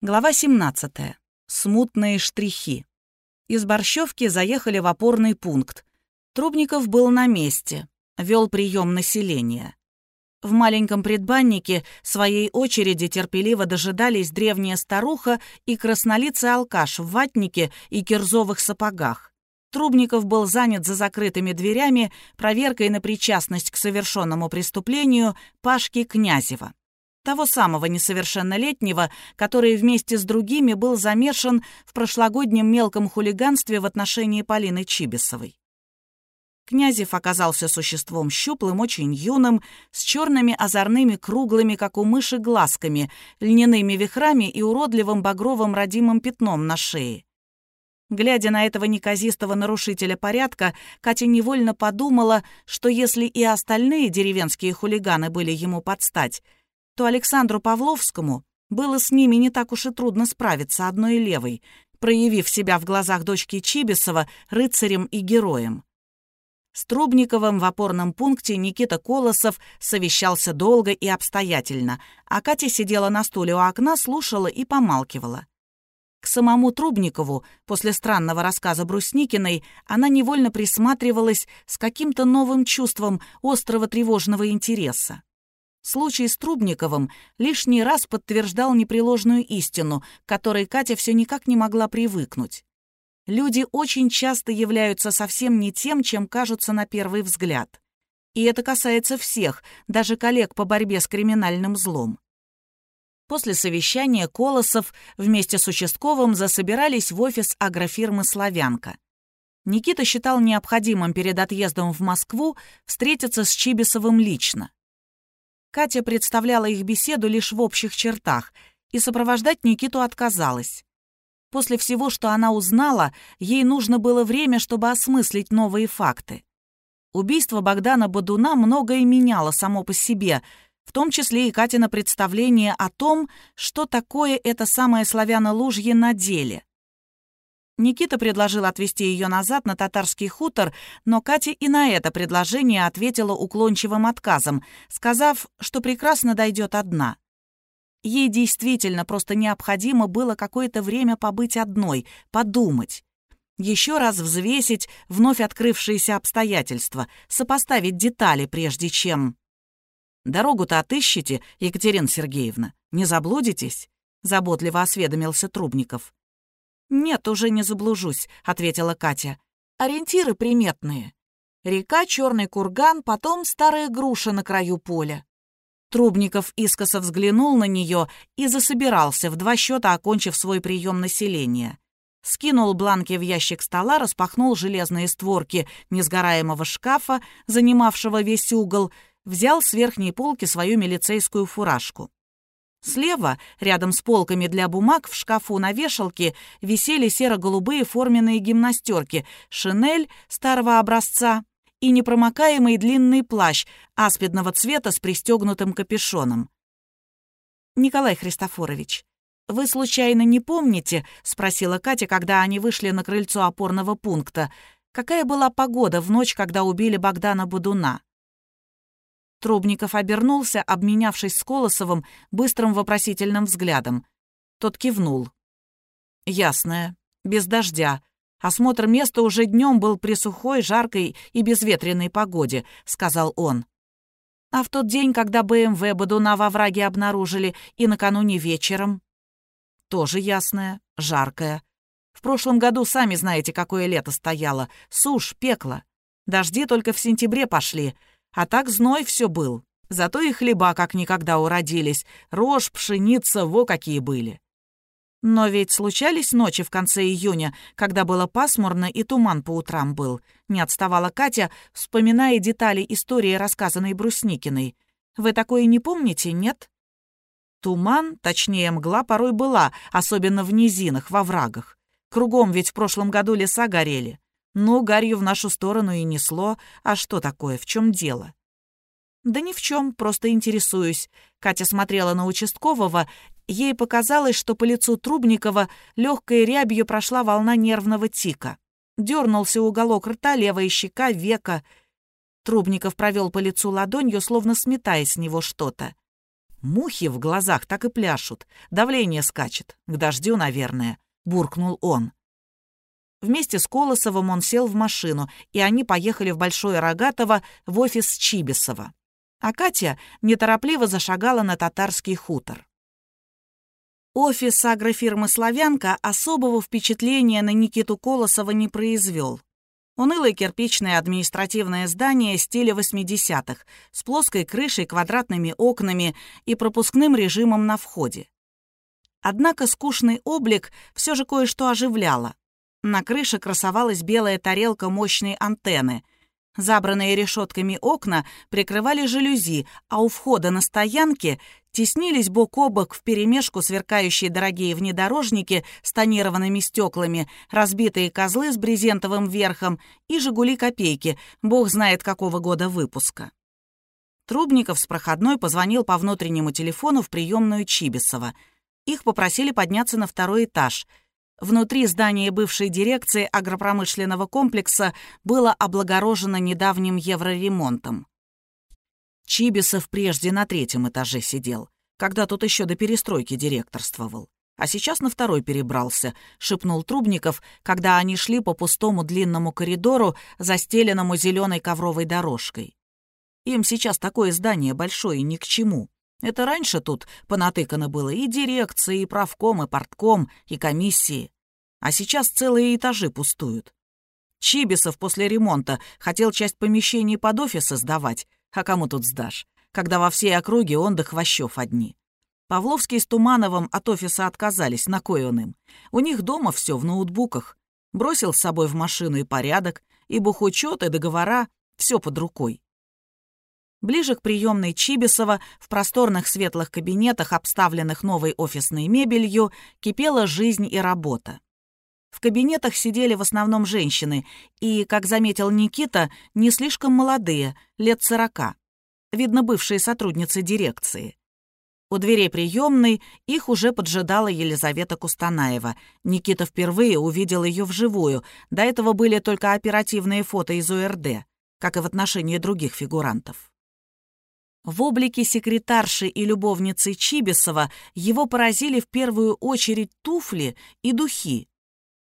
Глава 17. Смутные штрихи. Из Борщевки заехали в опорный пункт. Трубников был на месте, вел прием населения. В маленьком предбаннике своей очереди терпеливо дожидались древняя старуха и краснолицый алкаш в ватнике и кирзовых сапогах. Трубников был занят за закрытыми дверями проверкой на причастность к совершенному преступлению Пашки Князева того самого несовершеннолетнего, который вместе с другими был замешан в прошлогоднем мелком хулиганстве в отношении Полины Чибисовой. Князев оказался существом щуплым, очень юным, с черными озорными круглыми, как у мыши, глазками, льняными вихрами и уродливым багровым родимым пятном на шее. Глядя на этого неказистого нарушителя порядка, Катя невольно подумала, что если и остальные деревенские хулиганы были ему подстать, то Александру Павловскому было с ними не так уж и трудно справиться одной левой, проявив себя в глазах дочки Чибисова рыцарем и героем. С Трубниковым в опорном пункте Никита Колосов совещался долго и обстоятельно, а Катя сидела на стуле у окна, слушала и помалкивала. К самому Трубникову, после странного рассказа Брусникиной, она невольно присматривалась с каким-то новым чувством острого тревожного интереса. Случай с Трубниковым лишний раз подтверждал непреложную истину, к которой Катя все никак не могла привыкнуть. Люди очень часто являются совсем не тем, чем кажутся на первый взгляд. И это касается всех, даже коллег по борьбе с криминальным злом. После совещания Колосов вместе с участковым засобирались в офис агрофирмы «Славянка». Никита считал необходимым перед отъездом в Москву встретиться с Чибисовым лично. Катя представляла их беседу лишь в общих чертах, и сопровождать Никиту отказалась. После всего, что она узнала, ей нужно было время, чтобы осмыслить новые факты. Убийство Богдана Бадуна многое меняло само по себе, в том числе и Катина представление о том, что такое это самое славяно-лужье на деле. Никита предложил отвезти ее назад на татарский хутор, но Катя и на это предложение ответила уклончивым отказом, сказав, что прекрасно дойдет одна. Ей действительно просто необходимо было какое-то время побыть одной, подумать. Еще раз взвесить вновь открывшиеся обстоятельства, сопоставить детали, прежде чем... «Дорогу-то отыщите, Екатерина Сергеевна, не заблудитесь?» — заботливо осведомился Трубников. «Нет, уже не заблужусь», — ответила Катя. «Ориентиры приметные. Река, черный курган, потом старая груша на краю поля». Трубников искоса взглянул на нее и засобирался, в два счета окончив свой прием населения. Скинул бланки в ящик стола, распахнул железные створки несгораемого шкафа, занимавшего весь угол, взял с верхней полки свою милицейскую фуражку. Слева, рядом с полками для бумаг, в шкафу на вешалке висели серо-голубые форменные гимнастерки, шинель старого образца и непромокаемый длинный плащ аспидного цвета с пристегнутым капюшоном. «Николай Христофорович, вы случайно не помните, — спросила Катя, когда они вышли на крыльцо опорного пункта, — какая была погода в ночь, когда убили Богдана Будуна?» Трубников обернулся, обменявшись с Колосовым быстрым вопросительным взглядом. Тот кивнул. «Ясное. Без дождя. Осмотр места уже днем был при сухой, жаркой и безветренной погоде», — сказал он. «А в тот день, когда БМВ Бадуна во враге обнаружили и накануне вечером?» «Тоже ясное, жаркое. В прошлом году сами знаете, какое лето стояло. Сушь, пекло. Дожди только в сентябре пошли, а так зной все был. Зато и хлеба как никогда уродились. Рожь, пшеница, во какие были. Но ведь случались ночи в конце июня, когда было пасмурно и туман по утрам был. Не отставала Катя, вспоминая детали истории, рассказанной Брусникиной. Вы такое не помните, нет? Туман, точнее мгла, порой была, особенно в низинах, во врагах. Кругом ведь в прошлом году леса горели. Ну, гарью в нашу сторону и несло. А что такое, в чем дело? Да ни в чем, просто интересуюсь. Катя смотрела на участкового. Ей показалось, что по лицу Трубникова легкой рябью прошла волна нервного тика. Дернулся уголок рта, левая щека, века. Трубников провел по лицу ладонью, словно сметая с него что-то. Мухи в глазах так и пляшут. Давление скачет. К дождю, наверное», — буркнул он. Вместе с Колосовым он сел в машину, и они поехали в Большое Рогатово в офис Чибисова. А Катя неторопливо зашагала на татарский хутор. Офис агрофирмы «Славянка» особого впечатления на Никиту Колосова не произвел. Унылое кирпичное административное здание стиля 80-х с плоской крышей, квадратными окнами и пропускным режимом на входе. Однако скучный облик все же кое-что оживляло. На крыше красовалась белая тарелка мощной антенны — Забранные решетками окна прикрывали жалюзи, а у входа на стоянке теснились бок о бок вперемешку сверкающие дорогие внедорожники с тонированными стеклами, разбитые козлы с брезентовым верхом и «Жигули-копейки», бог знает какого года выпуска. Трубников с проходной позвонил по внутреннему телефону в приемную Чибисова. Их попросили подняться на второй этаж — Внутри здания бывшей дирекции агропромышленного комплекса было облагорожено недавним евроремонтом. Чибисов прежде на третьем этаже сидел, когда тут еще до перестройки директорствовал. А сейчас на второй перебрался, шепнул Трубников, когда они шли по пустому длинному коридору, застеленному зеленой ковровой дорожкой. Им сейчас такое здание большое ни к чему. Это раньше тут понатыкано было и дирекции, и правком, и портком, и комиссии. А сейчас целые этажи пустуют. Чибисов после ремонта хотел часть помещений под офисы сдавать, а кому тут сдашь, когда во всей округе он до хвощев одни. Павловский с Тумановым от офиса отказались, на кой он им. У них дома все в ноутбуках. Бросил с собой в машину и порядок, и бухучет, и договора, все под рукой. Ближе к приемной Чибисова, в просторных светлых кабинетах, обставленных новой офисной мебелью, кипела жизнь и работа. В кабинетах сидели в основном женщины, и, как заметил Никита, не слишком молодые, лет сорока. Видно, бывшие сотрудницы дирекции. У дверей приемной их уже поджидала Елизавета Кустанаева. Никита впервые увидел ее вживую. До этого были только оперативные фото из УРД, как и в отношении других фигурантов. В облике секретарши и любовницы Чибисова его поразили в первую очередь туфли и духи.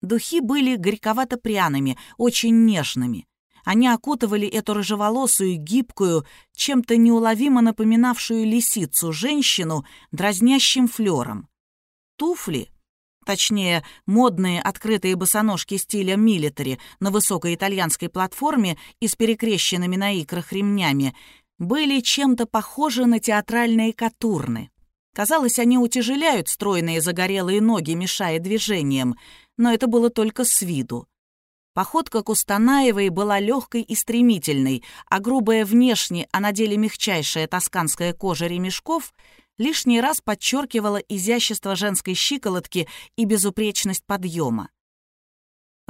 Духи были горьковато-пряными, очень нежными. Они окутывали эту рыжеволосую, гибкую, чем-то неуловимо напоминавшую лисицу женщину дразнящим флером. Туфли, точнее, модные открытые босоножки стиля милитари на высокой итальянской платформе и с перекрещенными на икрах ремнями, были чем-то похожи на театральные катурны. Казалось, они утяжеляют стройные загорелые ноги, мешая движениям, но это было только с виду. Походка Кустанаевой была легкой и стремительной, а грубая внешне, а на деле мягчайшая тосканская кожа ремешков лишний раз подчеркивала изящество женской щиколотки и безупречность подъема.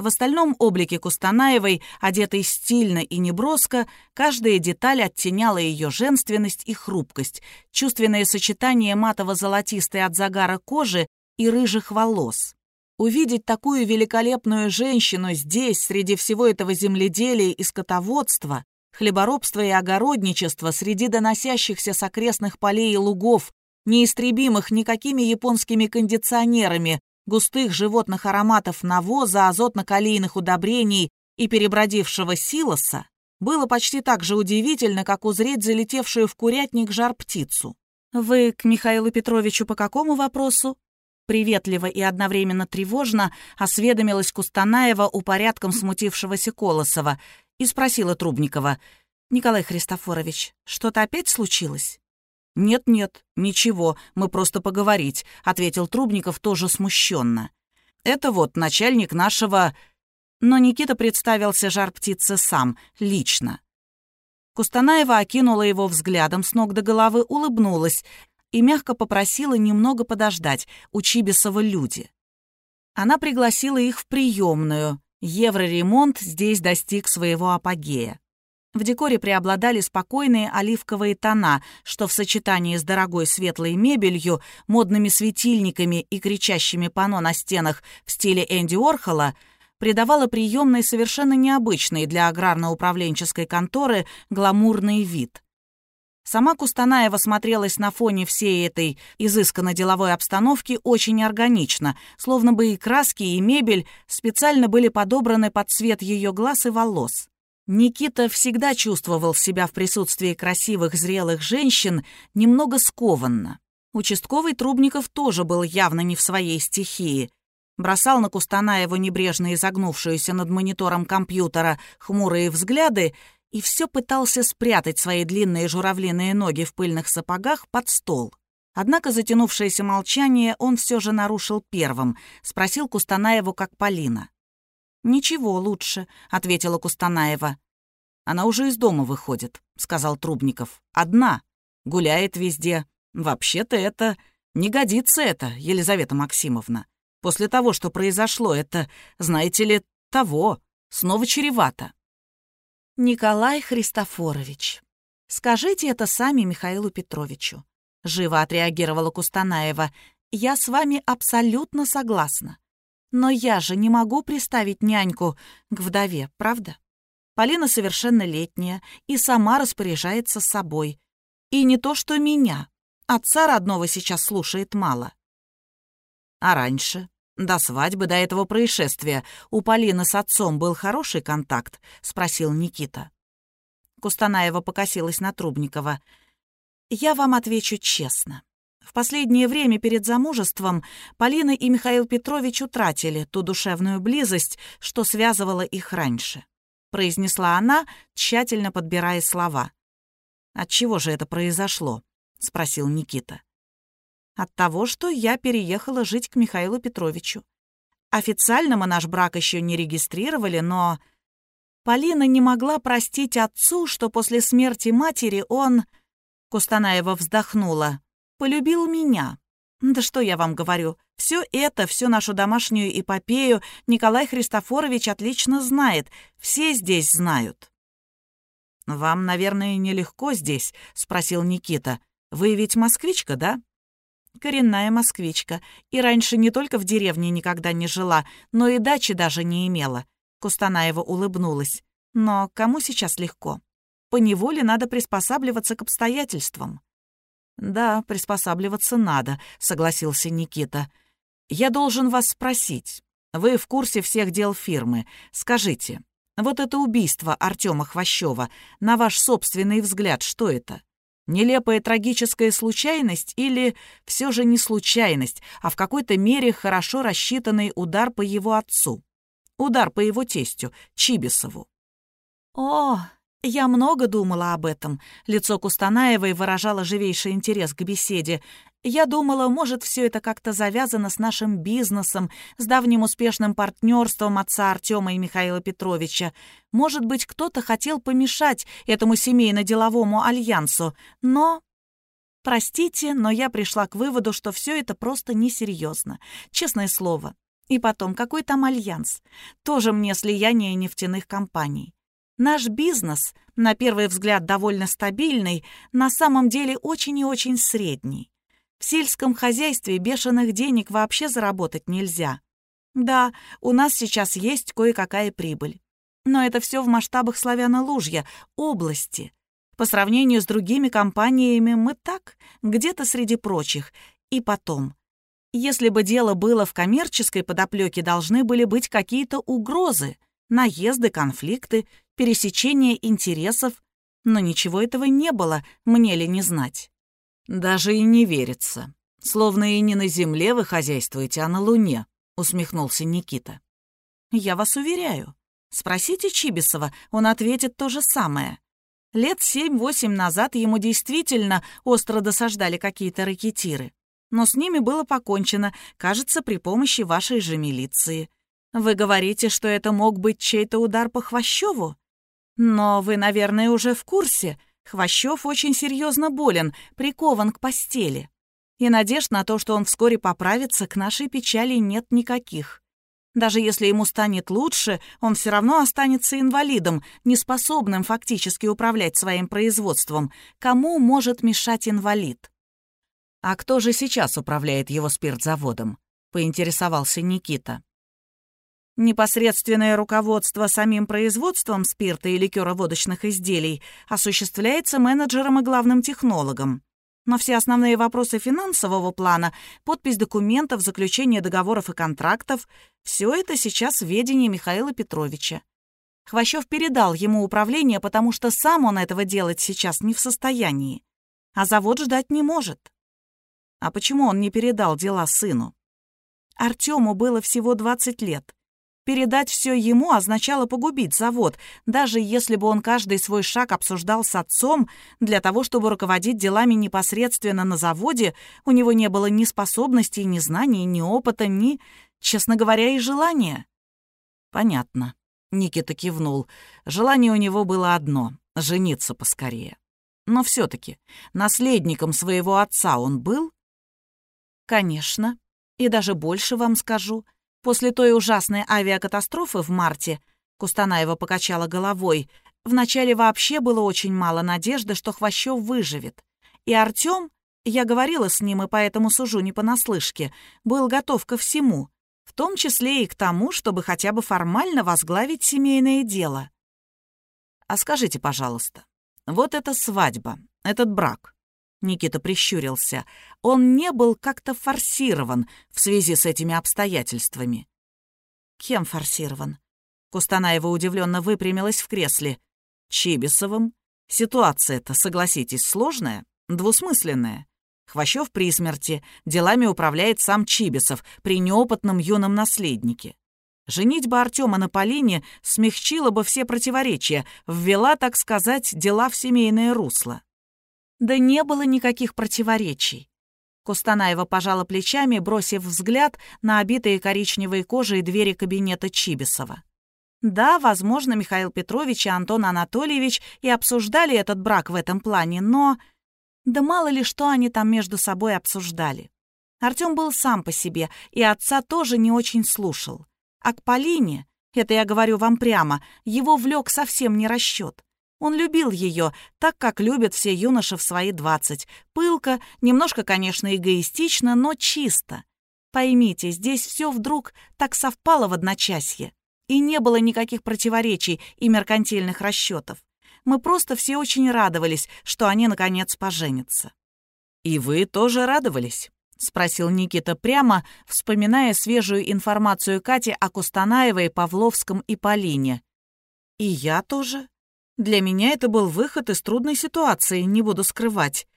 В остальном облике Кустанаевой, одетой стильно и неброско, каждая деталь оттеняла ее женственность и хрупкость, чувственное сочетание матово-золотистой от загара кожи и рыжих волос. Увидеть такую великолепную женщину здесь, среди всего этого земледелия и скотоводства, хлеборобства и огородничества, среди доносящихся с окрестных полей и лугов, неистребимых никакими японскими кондиционерами, густых животных ароматов навоза, азотно-калийных удобрений и перебродившего силоса, было почти так же удивительно, как узреть залетевшую в курятник жар-птицу. «Вы к Михаилу Петровичу по какому вопросу?» Приветливо и одновременно тревожно осведомилась Кустанаева у порядком смутившегося Колосова и спросила Трубникова. «Николай Христофорович, что-то опять случилось?» «Нет-нет, ничего, мы просто поговорить», — ответил Трубников тоже смущенно. «Это вот начальник нашего...» Но Никита представился жар-птице сам, лично. Кустанаева окинула его взглядом с ног до головы, улыбнулась и мягко попросила немного подождать, у Чибисова люди. Она пригласила их в приемную. Евроремонт здесь достиг своего апогея. В декоре преобладали спокойные оливковые тона, что в сочетании с дорогой светлой мебелью, модными светильниками и кричащими панно на стенах в стиле Энди Орхола придавало приемной совершенно необычный для аграрно-управленческой конторы гламурный вид. Сама Кустанаева смотрелась на фоне всей этой изысканно-деловой обстановки очень органично, словно бы и краски, и мебель специально были подобраны под цвет ее глаз и волос. Никита всегда чувствовал себя в присутствии красивых зрелых женщин немного скованно. Участковый Трубников тоже был явно не в своей стихии. Бросал на Кустанаеву небрежно изогнувшуюся над монитором компьютера хмурые взгляды и все пытался спрятать свои длинные журавлиные ноги в пыльных сапогах под стол. Однако затянувшееся молчание он все же нарушил первым, спросил Кустанаеву, как Полина. «Ничего лучше», — ответила Кустанаева. «Она уже из дома выходит», — сказал Трубников. «Одна. Гуляет везде. Вообще-то это... Не годится это, Елизавета Максимовна. После того, что произошло, это, знаете ли, того. Снова чревато». «Николай Христофорович, скажите это сами Михаилу Петровичу», — живо отреагировала Кустанаева. «Я с вами абсолютно согласна. Но я же не могу приставить няньку к вдове, правда? Полина совершеннолетняя и сама распоряжается собой. И не то что меня. Отца родного сейчас слушает мало». «А раньше?» «До свадьбы, до этого происшествия у Полины с отцом был хороший контакт?» — спросил Никита. Кустанаева покосилась на Трубникова. «Я вам отвечу честно. В последнее время перед замужеством Полина и Михаил Петрович утратили ту душевную близость, что связывала их раньше», — произнесла она, тщательно подбирая слова. «От чего же это произошло?» — спросил Никита. От того, что я переехала жить к Михаилу Петровичу. Официально мы наш брак еще не регистрировали, но... Полина не могла простить отцу, что после смерти матери он... Кустанаева вздохнула. «Полюбил меня. Да что я вам говорю, все это, всю нашу домашнюю эпопею Николай Христофорович отлично знает, все здесь знают». «Вам, наверное, нелегко здесь?» — спросил Никита. «Вы ведь москвичка, да?» коренная москвичка, и раньше не только в деревне никогда не жила, но и дачи даже не имела. Кустанаева улыбнулась. Но кому сейчас легко? По неволе надо приспосабливаться к обстоятельствам. «Да, приспосабливаться надо», — согласился Никита. «Я должен вас спросить. Вы в курсе всех дел фирмы. Скажите, вот это убийство Артема Хвощева, на ваш собственный взгляд, что это?» Нелепая трагическая случайность или все же не случайность, а в какой-то мере хорошо рассчитанный удар по его отцу? Удар по его тестю, Чибисову. «О, я много думала об этом». Лицо Кустанаевой выражало живейший интерес к беседе. Я думала, может, все это как-то завязано с нашим бизнесом, с давним успешным партнерством отца Артема и Михаила Петровича. Может быть, кто-то хотел помешать этому семейно-деловому альянсу, но... Простите, но я пришла к выводу, что все это просто несерьезно. Честное слово. И потом, какой там альянс? Тоже мне слияние нефтяных компаний. Наш бизнес, на первый взгляд довольно стабильный, на самом деле очень и очень средний. В сельском хозяйстве бешеных денег вообще заработать нельзя. Да, у нас сейчас есть кое-какая прибыль. Но это все в масштабах Славяно-Лужья, области. По сравнению с другими компаниями мы так, где-то среди прочих. И потом. Если бы дело было в коммерческой подоплеке, должны были быть какие-то угрозы, наезды, конфликты, пересечение интересов. Но ничего этого не было, мне ли не знать. «Даже и не верится. Словно и не на земле вы хозяйствуете, а на луне», — усмехнулся Никита. «Я вас уверяю. Спросите Чибисова, он ответит то же самое. Лет семь-восемь назад ему действительно остро досаждали какие-то ракетиры. Но с ними было покончено, кажется, при помощи вашей же милиции. Вы говорите, что это мог быть чей-то удар по Хвощеву? Но вы, наверное, уже в курсе — Хвощев очень серьезно болен, прикован к постели. И надежд на то, что он вскоре поправится, к нашей печали нет никаких. Даже если ему станет лучше, он все равно останется инвалидом, неспособным фактически управлять своим производством. Кому может мешать инвалид? «А кто же сейчас управляет его спиртзаводом?» — поинтересовался Никита. Непосредственное руководство самим производством спирта и ликероводочных изделий осуществляется менеджером и главным технологом. Но все основные вопросы финансового плана, подпись документов, заключение договоров и контрактов — все это сейчас в ведении Михаила Петровича. Хвощев передал ему управление, потому что сам он этого делать сейчас не в состоянии. А завод ждать не может. А почему он не передал дела сыну? Артему было всего 20 лет. Передать все ему означало погубить завод, даже если бы он каждый свой шаг обсуждал с отцом, для того, чтобы руководить делами непосредственно на заводе, у него не было ни способностей, ни знаний, ни опыта, ни, честно говоря, и желания. Понятно. Никита кивнул. Желание у него было одно — жениться поскорее. Но все таки наследником своего отца он был? Конечно. И даже больше вам скажу. После той ужасной авиакатастрофы в марте Кустанаева покачала головой. Вначале вообще было очень мало надежды, что Хвощев выживет. И Артём, я говорила с ним и поэтому сужу не понаслышке, был готов ко всему, в том числе и к тому, чтобы хотя бы формально возглавить семейное дело. А скажите, пожалуйста, вот эта свадьба, этот брак, Никита прищурился. Он не был как-то форсирован в связи с этими обстоятельствами. Кем форсирован? Кустанаева удивленно выпрямилась в кресле. Чибисовым. Ситуация-то, согласитесь, сложная, двусмысленная. Хвощев при смерти, делами управляет сам Чибисов при неопытном юном наследнике. Женитьба Артема на Полине смягчила бы все противоречия, ввела, так сказать, дела в семейное русло. Да не было никаких противоречий. Кустанаева пожала плечами, бросив взгляд на обитые коричневой кожей двери кабинета Чибисова. Да, возможно, Михаил Петрович и Антон Анатольевич и обсуждали этот брак в этом плане, но... Да мало ли что они там между собой обсуждали. Артём был сам по себе, и отца тоже не очень слушал. А к Полине, это я говорю вам прямо, его влек совсем не расчет. Он любил ее, так как любят все юноши в свои двадцать. Пылко, немножко, конечно, эгоистично, но чисто. Поймите, здесь все вдруг так совпало в одночасье. И не было никаких противоречий и меркантильных расчетов. Мы просто все очень радовались, что они, наконец, поженятся. «И вы тоже радовались?» — спросил Никита прямо, вспоминая свежую информацию Кати о Кустанаевой, Павловском и Полине. «И я тоже», для меня это был выход из трудной ситуации, не буду скрывать.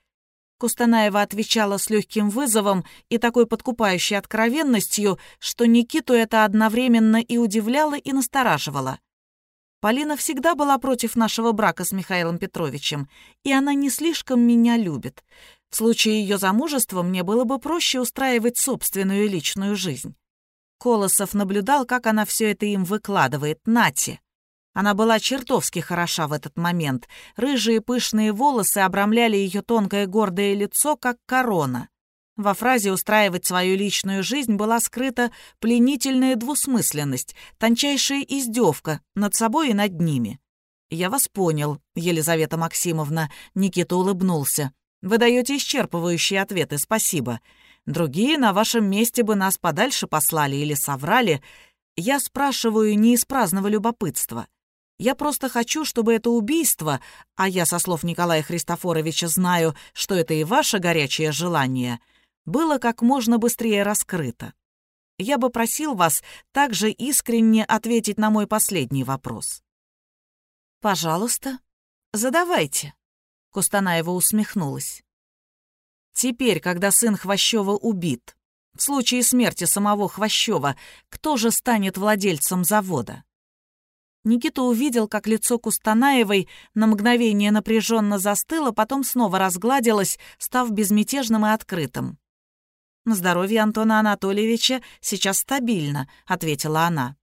Кустанаева отвечала с легким вызовом и такой подкупающей откровенностью, что Никиту это одновременно и удивляло, и настораживало. Полина всегда была против нашего брака с Михаилом Петровичем, и она не слишком меня любит. В случае ее замужества мне было бы проще устраивать собственную личную жизнь. Колосов наблюдал, как она все это им выкладывает, Нате. Она была чертовски хороша в этот момент. Рыжие пышные волосы обрамляли ее тонкое гордое лицо, как корона. Во фразе «устраивать свою личную жизнь» была скрыта пленительная двусмысленность, тончайшая издевка над собой и над ними. «Я вас понял, Елизавета Максимовна», — Никита улыбнулся. «Вы даете исчерпывающие ответы, спасибо. Другие на вашем месте бы нас подальше послали или соврали. Я спрашиваю не из праздного любопытства. Я просто хочу, чтобы это убийство, а я со слов Николая Христофоровича знаю, что это и ваше горячее желание, было как можно быстрее раскрыто. Я бы просил вас также искренне ответить на мой последний вопрос. «Пожалуйста, задавайте», — Кустанаева усмехнулась. «Теперь, когда сын Хвощева убит, в случае смерти самого Хвощева, кто же станет владельцем завода?» Никита увидел, как лицо Кустанаевой на мгновение напряженно застыло, потом снова разгладилось, став безмятежным и открытым. «Здоровье Антона Анатольевича сейчас стабильно», — ответила она.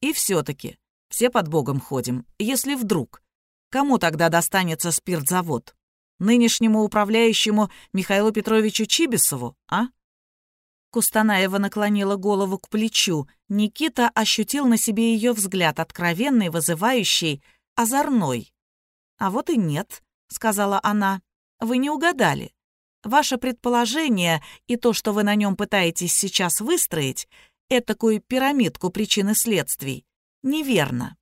«И все-таки, все под Богом ходим, если вдруг. Кому тогда достанется спиртзавод? Нынешнему управляющему Михаилу Петровичу Чибисову, а?» Кустанаева наклонила голову к плечу. Никита ощутил на себе ее взгляд, откровенный, вызывающий, озорной. «А вот и нет», — сказала она. «Вы не угадали. Ваше предположение и то, что вы на нем пытаетесь сейчас выстроить, этакую пирамидку причин и следствий. Неверно.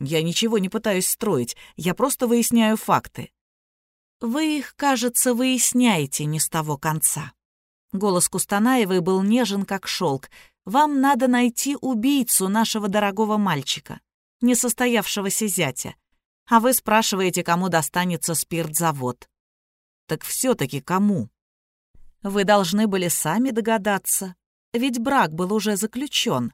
Я ничего не пытаюсь строить, я просто выясняю факты. Вы их, кажется, выясняете не с того конца. Голос Кустанаевой был нежен, как шелк. Вам надо найти убийцу нашего дорогого мальчика, несостоявшегося зятя. А вы спрашиваете, кому достанется спиртзавод. Так все-таки кому? Вы должны были сами догадаться. Ведь брак был уже заключен.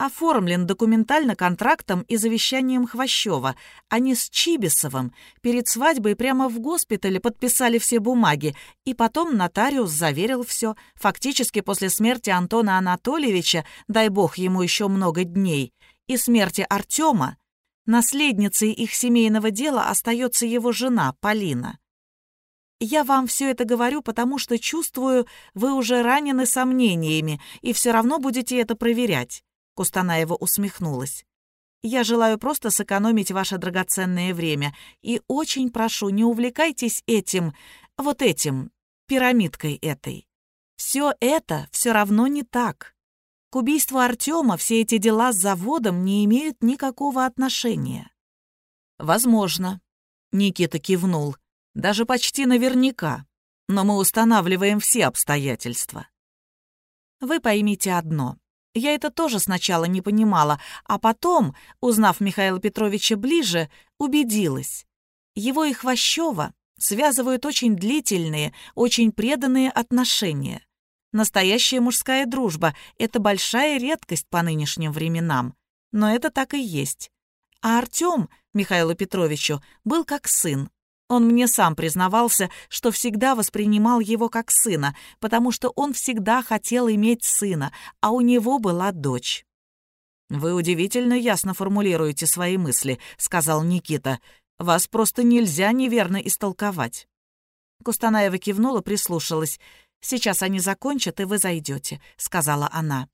Оформлен документально контрактом и завещанием Хвощева. Они с Чибисовым перед свадьбой прямо в госпитале подписали все бумаги, и потом нотариус заверил все. Фактически после смерти Антона Анатольевича, дай бог ему еще много дней, и смерти Артема, наследницей их семейного дела остается его жена Полина. Я вам все это говорю, потому что чувствую, вы уже ранены сомнениями, и все равно будете это проверять. Кустанаева усмехнулась. «Я желаю просто сэкономить ваше драгоценное время и очень прошу, не увлекайтесь этим, вот этим, пирамидкой этой. Все это все равно не так. К убийству Артема все эти дела с заводом не имеют никакого отношения». «Возможно», — Никита кивнул, — «даже почти наверняка, но мы устанавливаем все обстоятельства». «Вы поймите одно. Я это тоже сначала не понимала, а потом, узнав Михаила Петровича ближе, убедилась. Его и Хвощева связывают очень длительные, очень преданные отношения. Настоящая мужская дружба — это большая редкость по нынешним временам. Но это так и есть. А Артём Михаилу Петровичу был как сын, он мне сам признавался, что всегда воспринимал его как сына, потому что он всегда хотел иметь сына, а у него была дочь. «Вы удивительно ясно формулируете свои мысли», — сказал Никита. «Вас просто нельзя неверно истолковать». Кустанаева кивнула, прислушалась. «Сейчас они закончат, и вы зайдете», — сказала она.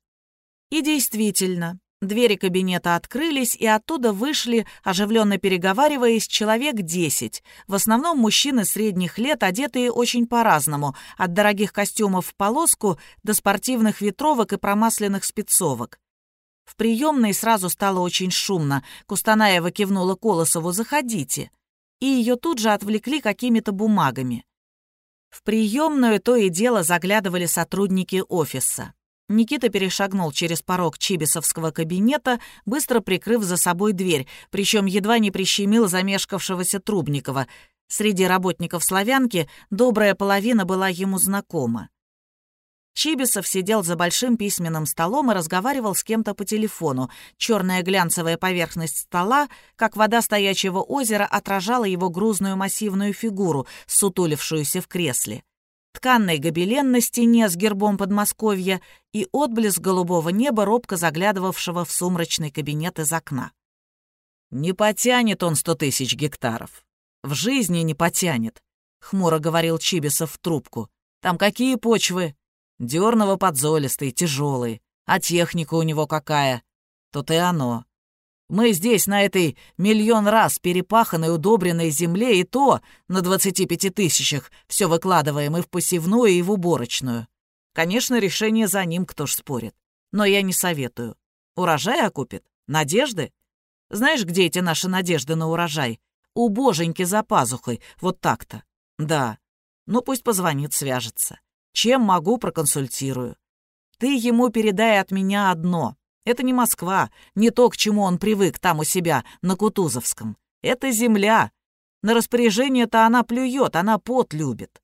И действительно, Двери кабинета открылись, и оттуда вышли, оживленно переговариваясь, человек десять. В основном мужчины средних лет, одетые очень по-разному, от дорогих костюмов в полоску до спортивных ветровок и промасленных спецовок. В приемной сразу стало очень шумно. Кустанаева кивнула Колосову «Заходите». И ее тут же отвлекли какими-то бумагами. В приемную то и дело заглядывали сотрудники офиса. Никита перешагнул через порог чибисовского кабинета, быстро прикрыв за собой дверь, причем едва не прищемил замешкавшегося Трубникова. Среди работников «Славянки» добрая половина была ему знакома. Чибисов сидел за большим письменным столом и разговаривал с кем-то по телефону. Черная глянцевая поверхность стола, как вода стоячего озера, отражала его грузную массивную фигуру, сутулившуюся в кресле тканный гобелен на стене с гербом Подмосковья и отблеск голубого неба, робко заглядывавшего в сумрачный кабинет из окна. «Не потянет он сто тысяч гектаров. В жизни не потянет», — хмуро говорил Чибисов в трубку. «Там какие почвы? Дёрново-подзолистые, тяжелые. А техника у него какая? Тут и оно. Мы здесь, на этой миллион раз перепаханной, удобренной земле, и то на 25 тысячах все выкладываем и в посевную, и в уборочную. Конечно, решение за ним, кто ж спорит. Но я не советую. Урожай окупит? Надежды? Знаешь, где эти наши надежды на урожай? У боженьки за пазухой, вот так-то. Да. Ну, пусть позвонит, свяжется. Чем могу, проконсультирую. Ты ему передай от меня одно. Это не Москва, не то, к чему он привык там у себя, на Кутузовском. Это земля. На распоряжение-то она плюет, она пот любит.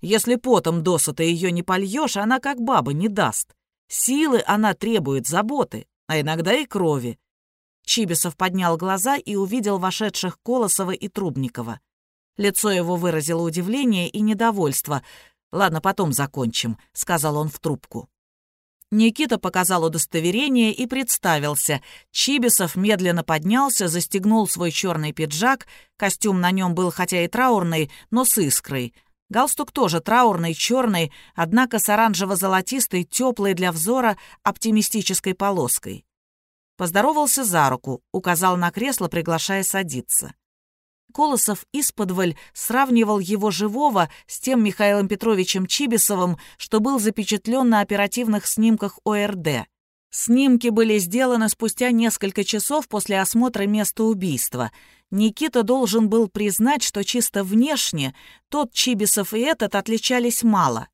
Если потом досыта ее не польешь, она как баба не даст. Силы она требует заботы, а иногда и крови. Чибисов поднял глаза и увидел вошедших Колосова и Трубникова. Лицо его выразило удивление и недовольство. «Ладно, потом закончим», — сказал он в трубку. Никита показал удостоверение и представился. Чибисов медленно поднялся, застегнул свой черный пиджак. Костюм на нем был хотя и траурный, но с искрой. Галстук тоже траурный, черный, однако с оранжево-золотистой, теплой для взора, оптимистической полоской. Поздоровался за руку, указал на кресло, приглашая садиться. Колосов исподволь сравнивал его живого с тем Михаилом Петровичем Чибисовым, что был запечатлен на оперативных снимках ОРД. Снимки были сделаны спустя несколько часов после осмотра места убийства. Никита должен был признать, что чисто внешне тот Чибисов и этот отличались мало.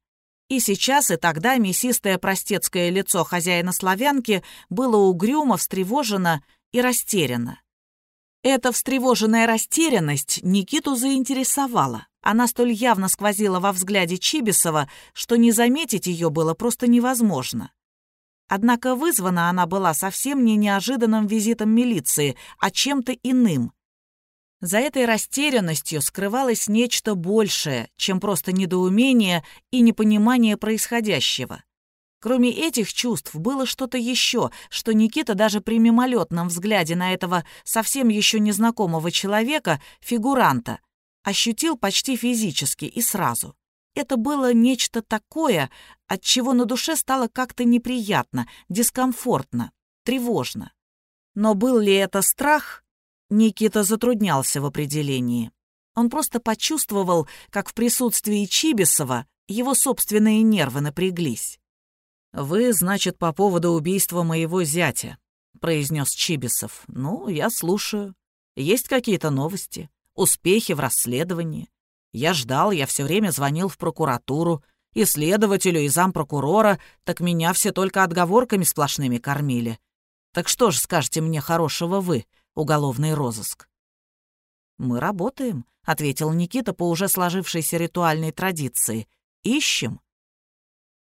И сейчас, и тогда мясистое простецкое лицо хозяина славянки было угрюмо, встревожено и растеряно. Эта встревоженная растерянность Никиту заинтересовала. Она столь явно сквозила во взгляде Чибисова, что не заметить ее было просто невозможно. Однако вызвана она была совсем не неожиданным визитом милиции, а чем-то иным. За этой растерянностью скрывалось нечто большее, чем просто недоумение и непонимание происходящего. Кроме этих чувств было что-то еще, что Никита даже при мимолетном взгляде на этого совсем еще незнакомого человека, фигуранта, ощутил почти физически и сразу. Это было нечто такое, от чего на душе стало как-то неприятно, дискомфортно, тревожно. Но был ли это страх? Никита затруднялся в определении. Он просто почувствовал, как в присутствии Чибисова его собственные нервы напряглись. «Вы, значит, по поводу убийства моего зятя», — произнес Чибисов. «Ну, я слушаю. Есть какие-то новости, успехи в расследовании?» Я ждал, я все время звонил в прокуратуру, и следователю, и зампрокурора, так меня все только отговорками сплошными кормили. Так что же скажете мне хорошего вы, уголовный розыск?» «Мы работаем», — ответил Никита по уже сложившейся ритуальной традиции. «Ищем».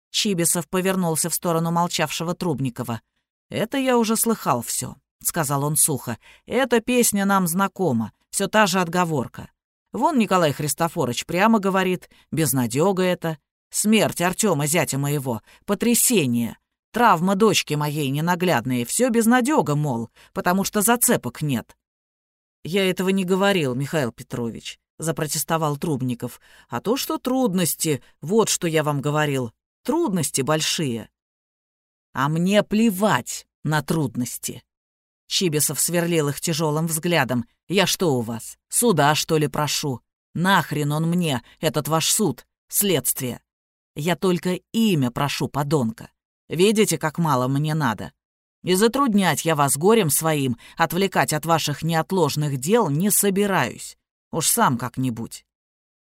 Чибисов повернулся в сторону молчавшего Трубникова. «Это я уже слыхал все, сказал он сухо. «Эта песня нам знакома, все та же отговорка. Вон Николай Христофорович прямо говорит, безнадега это. Смерть Артема, зятя моего, потрясение. Травма дочки моей ненаглядные, все безнадега, мол, потому что зацепок нет. Я этого не говорил, Михаил Петрович, запротестовал Трубников. А то, что трудности, вот что я вам говорил, трудности большие. А мне плевать на трудности. Чибисов сверлил их тяжелым взглядом. «Я что у вас, суда, что ли, прошу? Нахрен он мне, этот ваш суд, следствие? Я только имя прошу, подонка. Видите, как мало мне надо? И затруднять я вас горем своим, отвлекать от ваших неотложных дел не собираюсь. Уж сам как-нибудь.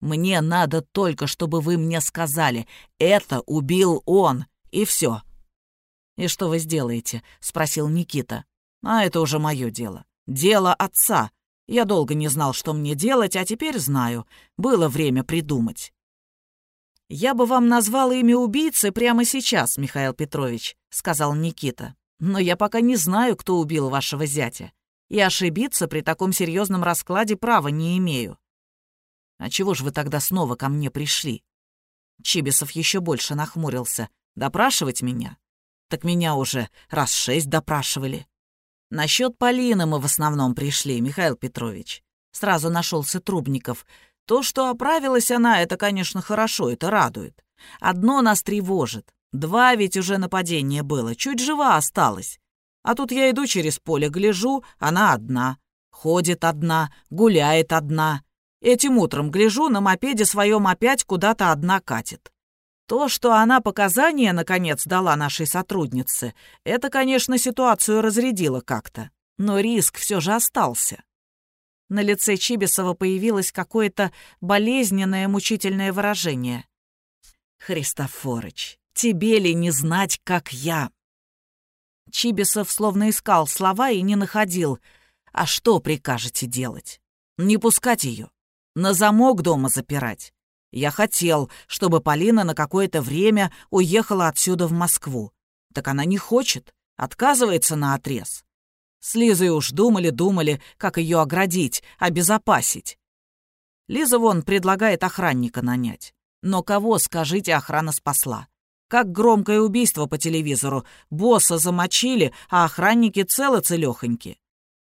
Мне надо только, чтобы вы мне сказали, это убил он, и все. «И что вы сделаете?» — спросил Никита. А это уже мое дело. Дело отца. Я долго не знал, что мне делать, а теперь знаю. Было время придумать. «Я бы вам назвал имя убийцы прямо сейчас, Михаил Петрович», — сказал Никита. «Но я пока не знаю, кто убил вашего зятя. И ошибиться при таком серьезном раскладе права не имею». «А чего же вы тогда снова ко мне пришли?» Чибисов еще больше нахмурился. «Допрашивать меня? Так меня уже раз шесть допрашивали». Насчет Полины мы в основном пришли, Михаил Петрович. Сразу нашелся Трубников. То, что оправилась она, это, конечно, хорошо, это радует. Одно нас тревожит. Два ведь уже нападения было, чуть жива осталась. А тут я иду через поле, гляжу, она одна. Ходит одна, гуляет одна. Этим утром гляжу, на мопеде своем опять куда-то одна катит. То, что она показания, наконец, дала нашей сотруднице, это, конечно, ситуацию разрядило как-то. Но риск все же остался. На лице Чибисова появилось какое-то болезненное, мучительное выражение. «Христофорыч, тебе ли не знать, как я?» Чибисов словно искал слова и не находил. «А что прикажете делать? Не пускать ее? На замок дома запирать? Я хотел, чтобы Полина на какое-то время уехала отсюда в Москву. Так она не хочет, отказывается на отрез. С Лизой уж думали-думали, как ее оградить, обезопасить. Лиза вон предлагает охранника нанять. Но кого, скажите, охрана спасла? Как громкое убийство по телевизору. Босса замочили, а охранники целы-целёхоньки.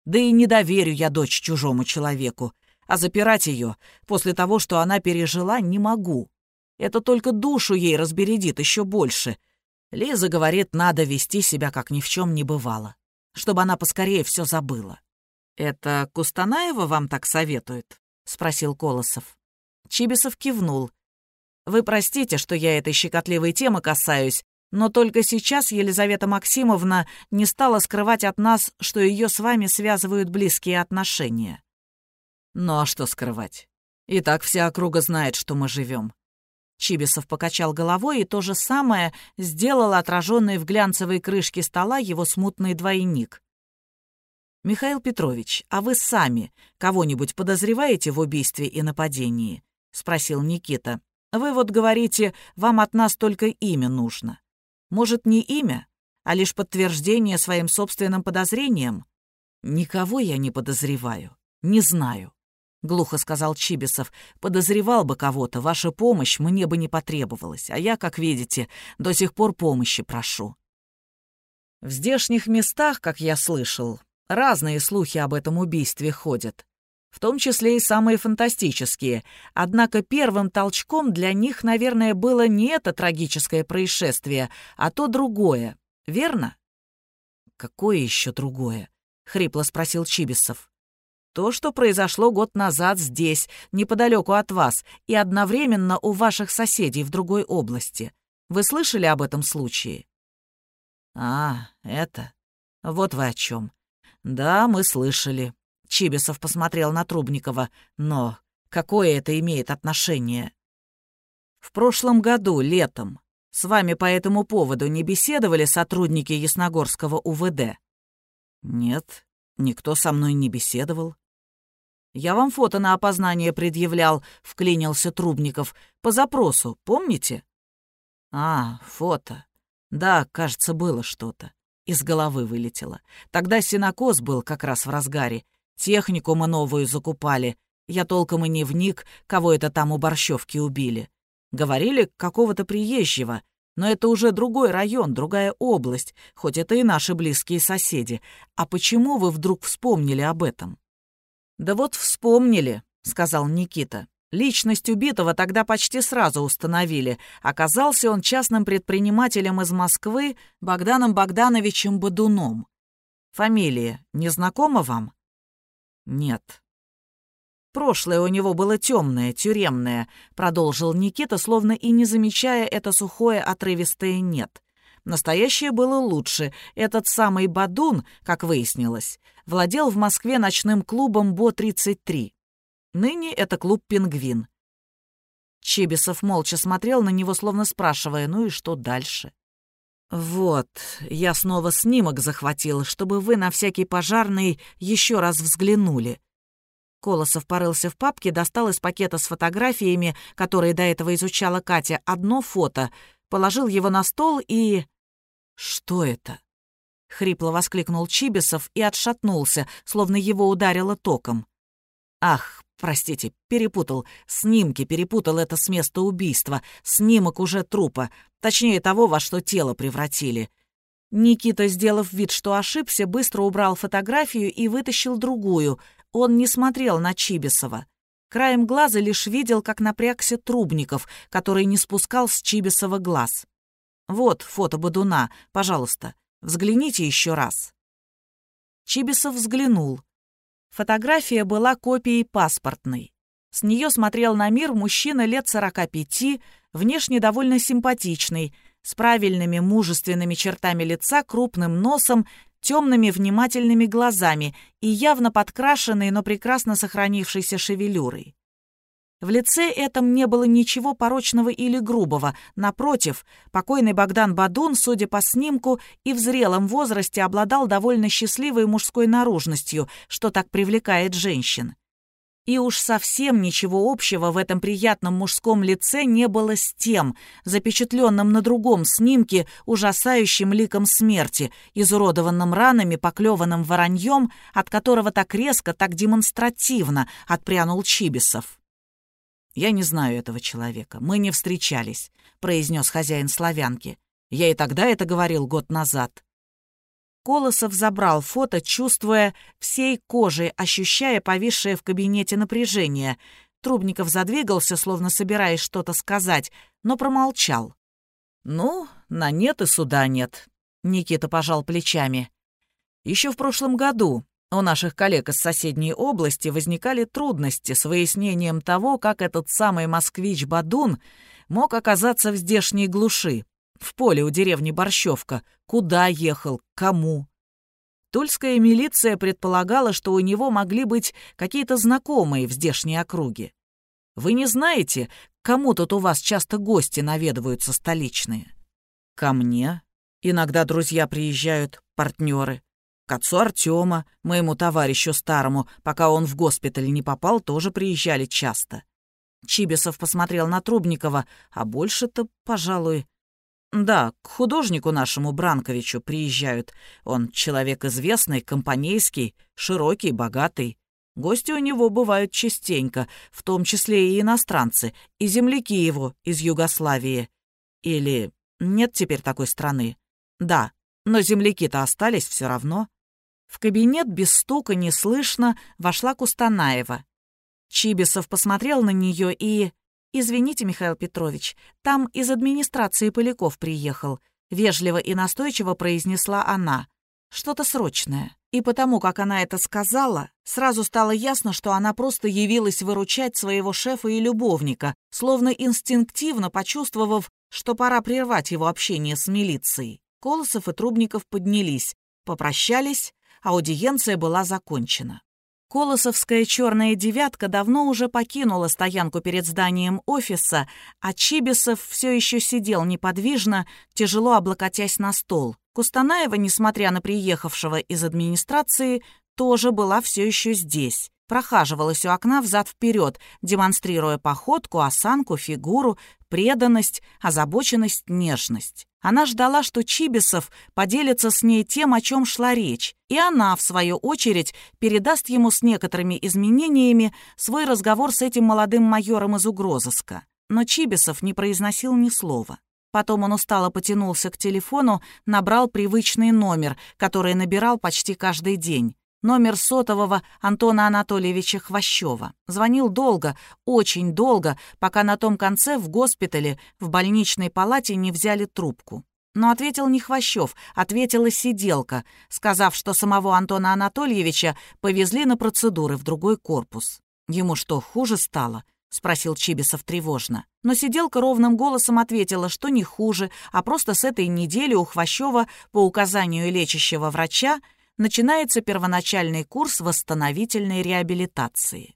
Да и не доверю я дочь чужому человеку а запирать ее после того, что она пережила, не могу. Это только душу ей разбередит еще больше. Лиза говорит, надо вести себя, как ни в чем не бывало, чтобы она поскорее все забыла. «Это Кустанаева вам так советует?» — спросил Колосов. Чибисов кивнул. «Вы простите, что я этой щекотливой темы касаюсь, Но только сейчас Елизавета Максимовна не стала скрывать от нас, что ее с вами связывают близкие отношения. Ну а что скрывать? И так вся округа знает, что мы живем. Чибисов покачал головой, и то же самое сделал отраженный в глянцевой крышке стола его смутный двойник. «Михаил Петрович, а вы сами кого-нибудь подозреваете в убийстве и нападении?» — спросил Никита. «Вы вот говорите, вам от нас только имя нужно. Может, не имя, а лишь подтверждение своим собственным подозрениям? Никого я не подозреваю, не знаю. — глухо сказал Чибисов. «Подозревал бы кого-то, ваша помощь мне бы не потребовалась, а я, как видите, до сих пор помощи прошу». В здешних местах, как я слышал, разные слухи об этом убийстве ходят, в том числе и самые фантастические. Однако первым толчком для них, наверное, было не это трагическое происшествие, а то другое, верно? «Какое еще другое?» — хрипло спросил Чибисов. То, что произошло год назад здесь, неподалеку от вас, и одновременно у ваших соседей в другой области. Вы слышали об этом случае? А, это... Вот вы о чем. Да, мы слышали. Чибисов посмотрел на Трубникова. Но какое это имеет отношение? В прошлом году, летом, с вами по этому поводу не беседовали сотрудники Ясногорского УВД? Нет, никто со мной не беседовал. Я вам фото на опознание предъявлял, вклинился Трубников, по запросу, помните? А, фото. Да, кажется, было что-то. Из головы вылетело. Тогда синокос был как раз в разгаре. Технику мы новую закупали. Я толком и не вник, кого это там у Борщевки убили. Говорили, какого-то приезжего. Но это уже другой район, другая область, хоть это и наши близкие соседи. А почему вы вдруг вспомнили об этом? «Да вот вспомнили», — сказал Никита. Личность убитого тогда почти сразу установили. Оказался он частным предпринимателем из Москвы Богданом Богдановичем Бодуном. Фамилия не знакома вам? Нет. Прошлое у него было темное, тюремное, продолжил Никита, словно и не замечая это сухое отрывистое «нет». Настоящее было лучше. Этот самый Бадун, как выяснилось, владел в Москве ночным клубом Бо-33. Ныне это клуб «Пингвин». Чебисов молча смотрел на него, словно спрашивая, ну и что дальше? «Вот, я снова снимок захватил, чтобы вы на всякий пожарный еще раз взглянули». Колосов порылся в папке, достал из пакета с фотографиями, которые до этого изучала Катя, одно фото, положил его на стол и... «Что это?» — хрипло воскликнул Чибисов и отшатнулся, словно его ударило током. «Ах, простите, перепутал. Снимки перепутал это с места убийства. Снимок уже трупа. Точнее того, во что тело превратили». Никита, сделав вид, что ошибся, быстро убрал фотографию и вытащил другую. Он не смотрел на Чибисова. Краем глаза лишь видел, как напрягся Трубников, который не спускал с Чибисова глаз. Вот фото Бадуна, пожалуйста, взгляните еще раз». Чибисов взглянул. Фотография была копией паспортной. С нее смотрел на мир мужчина лет 45, внешне довольно симпатичный, с правильными мужественными чертами лица, крупным носом, темными внимательными глазами и явно подкрашенной, но прекрасно сохранившейся шевелюрой. В лице этом не было ничего порочного или грубого. Напротив, покойный Богдан Бадун, судя по снимку, и в зрелом возрасте обладал довольно счастливой мужской наружностью, что так привлекает женщин. И уж совсем ничего общего в этом приятном мужском лице не было с тем, запечатленным на другом снимке ужасающим ликом смерти, изуродованным ранами, поклеванным вороньем, от которого так резко, так демонстративно отпрянул Чибисов. «Я не знаю этого человека. Мы не встречались», — произнес хозяин славянки. «Я и тогда это говорил год назад». Колосов забрал фото, чувствуя всей кожей, ощущая повисшее в кабинете напряжение. Трубников задвигался, словно собираясь что-то сказать, но промолчал. «Ну, на нет и суда нет», — Никита пожал плечами. Еще в прошлом году у наших коллег из соседней области возникали трудности с выяснением того, как этот самый москвич Бадун мог оказаться в здешней глуши. в поле у деревни Борщевка. Куда ехал, кому. Тульская милиция предполагала, что у него могли быть какие-то знакомые в здешней округе. Вы не знаете, кому тут у вас часто гости наведываются столичные? Ко мне. Иногда друзья приезжают, партнеры. К отцу Артема, моему товарищу старому, пока он в госпиталь не попал, тоже приезжали часто. Чибисов посмотрел на Трубникова, а больше-то, пожалуй... Да, к художнику нашему Бранковичу приезжают. Он человек известный, компанейский, широкий, богатый. Гости у него бывают частенько, в том числе и иностранцы, и земляки его из Югославии. Или нет теперь такой страны? Да, но земляки-то остались все равно. В кабинет без стука неслышно вошла Кустанаева. Чибисов посмотрел на нее и... «Извините, Михаил Петрович, там из администрации Поляков приехал», — вежливо и настойчиво произнесла она. «Что-то срочное». И потому, как она это сказала, сразу стало ясно, что она просто явилась выручать своего шефа и любовника, словно инстинктивно почувствовав, что пора прервать его общение с милицией. Колосов и Трубников поднялись, попрощались, аудиенция была закончена. Колосовская черная девятка давно уже покинула стоянку перед зданием офиса, а Чибисов все еще сидел неподвижно, тяжело облокотясь на стол. Кустанаева, несмотря на приехавшего из администрации, тоже была все еще здесь. Прохаживалась у окна взад-вперед, демонстрируя походку, осанку, фигуру, преданность, озабоченность, нежность. Она ждала, что Чибисов поделится с ней тем, о чем шла речь, и она, в свою очередь, передаст ему с некоторыми изменениями свой разговор с этим молодым майором из угрозыска. Но Чибисов не произносил ни слова. Потом он устало потянулся к телефону, набрал привычный номер, который набирал почти каждый день. Номер сотового Антона Анатольевича Хвощева. Звонил долго, очень долго, пока на том конце в госпитале, в больничной палате не взяли трубку. Но ответил не Хвощев, ответила сиделка, сказав, что самого Антона Анатольевича повезли на процедуры в другой корпус. Ему что, хуже стало? — спросил Чибисов тревожно. Но сиделка ровным голосом ответила, что не хуже, а просто с этой недели у Хвощева по указанию лечащего врача начинается первоначальный курс восстановительной реабилитации.